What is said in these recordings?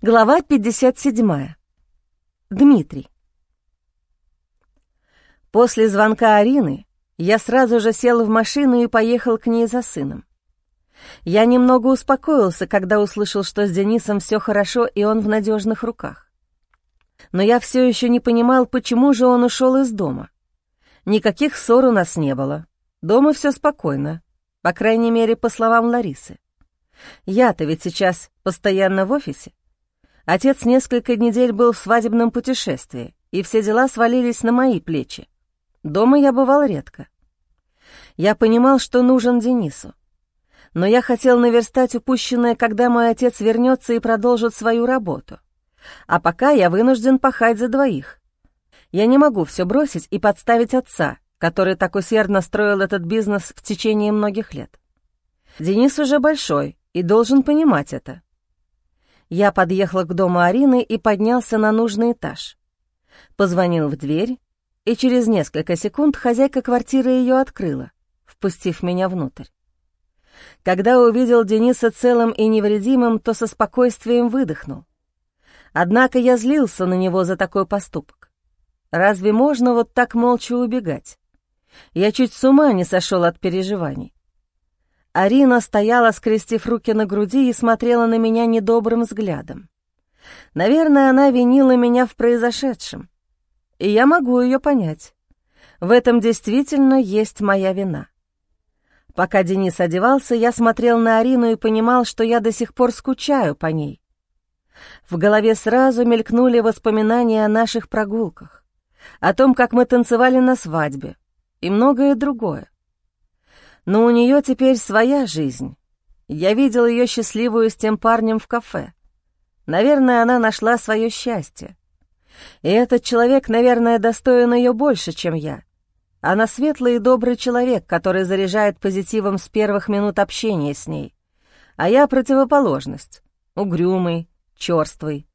Глава 57. Дмитрий. После звонка Арины я сразу же сел в машину и поехал к ней за сыном. Я немного успокоился, когда услышал, что с Денисом все хорошо и он в надежных руках. Но я все еще не понимал, почему же он ушел из дома. Никаких ссор у нас не было. Дома все спокойно, по крайней мере, по словам Ларисы. Я-то ведь сейчас постоянно в офисе. Отец несколько недель был в свадебном путешествии, и все дела свалились на мои плечи. Дома я бывал редко. Я понимал, что нужен Денису. Но я хотел наверстать упущенное, когда мой отец вернется и продолжит свою работу. А пока я вынужден пахать за двоих. Я не могу все бросить и подставить отца, который так усердно строил этот бизнес в течение многих лет. Денис уже большой и должен понимать это. Я подъехал к дому Арины и поднялся на нужный этаж. Позвонил в дверь, и через несколько секунд хозяйка квартиры ее открыла, впустив меня внутрь. Когда увидел Дениса целым и невредимым, то со спокойствием выдохнул. Однако я злился на него за такой поступок. Разве можно вот так молча убегать? Я чуть с ума не сошел от переживаний. Арина стояла, скрестив руки на груди и смотрела на меня недобрым взглядом. Наверное, она винила меня в произошедшем. И я могу ее понять. В этом действительно есть моя вина. Пока Денис одевался, я смотрел на Арину и понимал, что я до сих пор скучаю по ней. В голове сразу мелькнули воспоминания о наших прогулках, о том, как мы танцевали на свадьбе и многое другое. Но у нее теперь своя жизнь. Я видел ее счастливую с тем парнем в кафе. Наверное, она нашла свое счастье. И этот человек, наверное, достоин ее больше, чем я. Она светлый и добрый человек, который заряжает позитивом с первых минут общения с ней. А я противоположность. Угрюмый, черствый.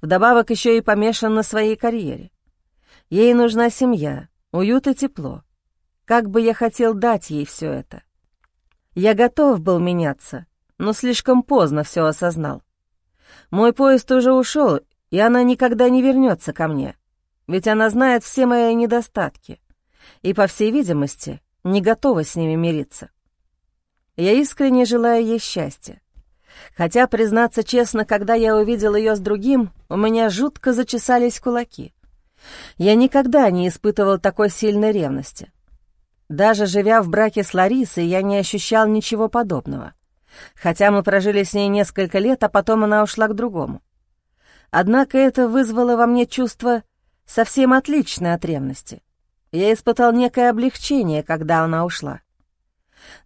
Вдобавок еще и помешан на своей карьере. Ей нужна семья, уют и тепло. Как бы я хотел дать ей все это. Я готов был меняться, но слишком поздно все осознал. Мой поезд уже ушел, и она никогда не вернется ко мне, ведь она знает все мои недостатки и, по всей видимости, не готова с ними мириться. Я искренне желаю ей счастья. Хотя, признаться честно, когда я увидел ее с другим, у меня жутко зачесались кулаки. Я никогда не испытывал такой сильной ревности. Даже живя в браке с Ларисой, я не ощущал ничего подобного. Хотя мы прожили с ней несколько лет, а потом она ушла к другому. Однако это вызвало во мне чувство совсем отличное от ревности. Я испытал некое облегчение, когда она ушла.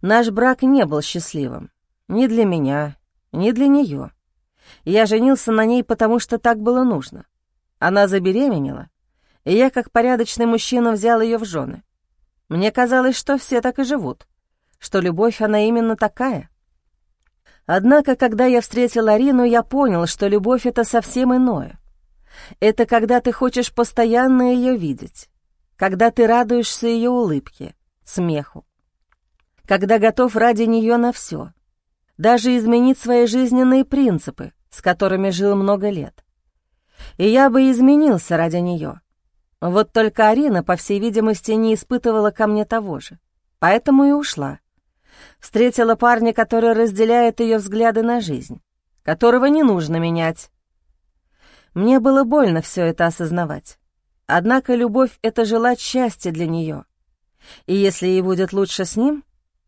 Наш брак не был счастливым. Ни для меня, ни для нее. Я женился на ней, потому что так было нужно. Она забеременела, и я, как порядочный мужчина, взял ее в жены. Мне казалось, что все так и живут, что любовь, она именно такая. Однако, когда я встретил Арину, я понял, что любовь — это совсем иное. Это когда ты хочешь постоянно ее видеть, когда ты радуешься ее улыбке, смеху, когда готов ради нее на все, даже изменить свои жизненные принципы, с которыми жил много лет. И я бы изменился ради нее, вот только Арина, по всей видимости, не испытывала ко мне того же, поэтому и ушла. Встретила парня, который разделяет ее взгляды на жизнь, которого не нужно менять. Мне было больно все это осознавать. Однако любовь — это желать счастья для нее. И если ей будет лучше с ним,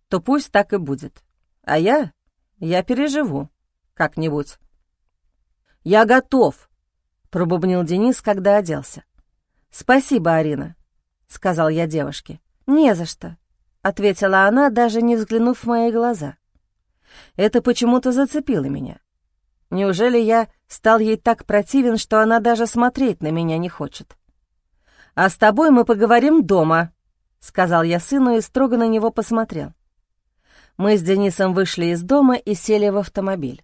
то пусть так и будет. А я, я переживу как-нибудь. «Я готов», — пробубнил Денис, когда оделся. «Спасибо, Арина», — сказал я девушке. «Не за что», — ответила она, даже не взглянув в мои глаза. Это почему-то зацепило меня. Неужели я стал ей так противен, что она даже смотреть на меня не хочет? «А с тобой мы поговорим дома», — сказал я сыну и строго на него посмотрел. Мы с Денисом вышли из дома и сели в автомобиль.